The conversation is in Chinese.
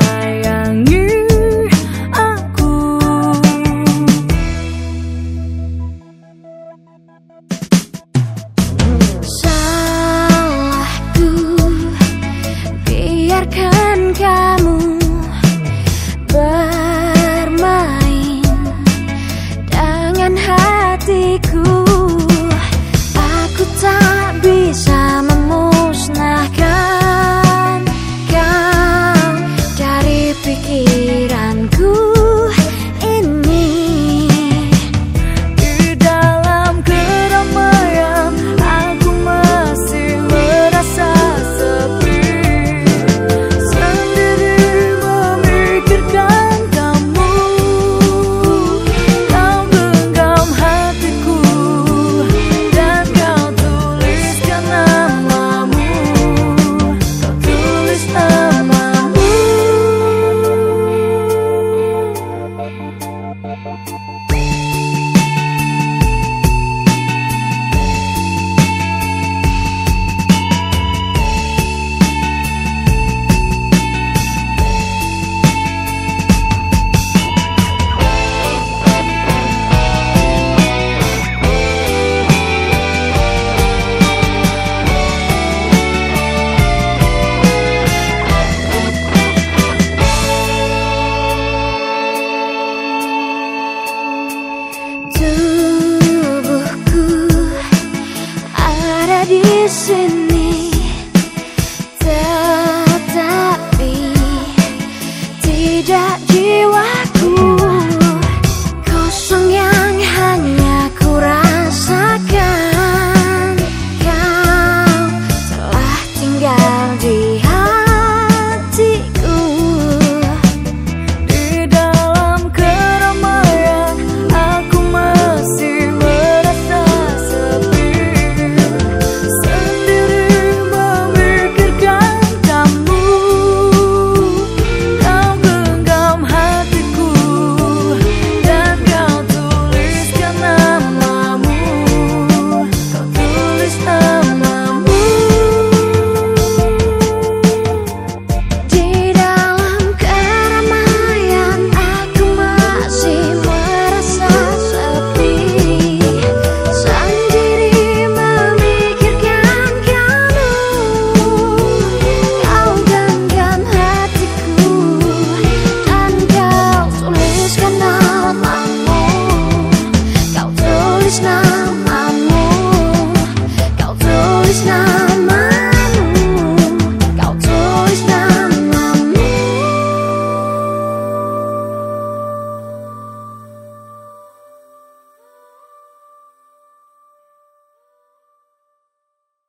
my Música 在身边，但，已，不，再，有，你。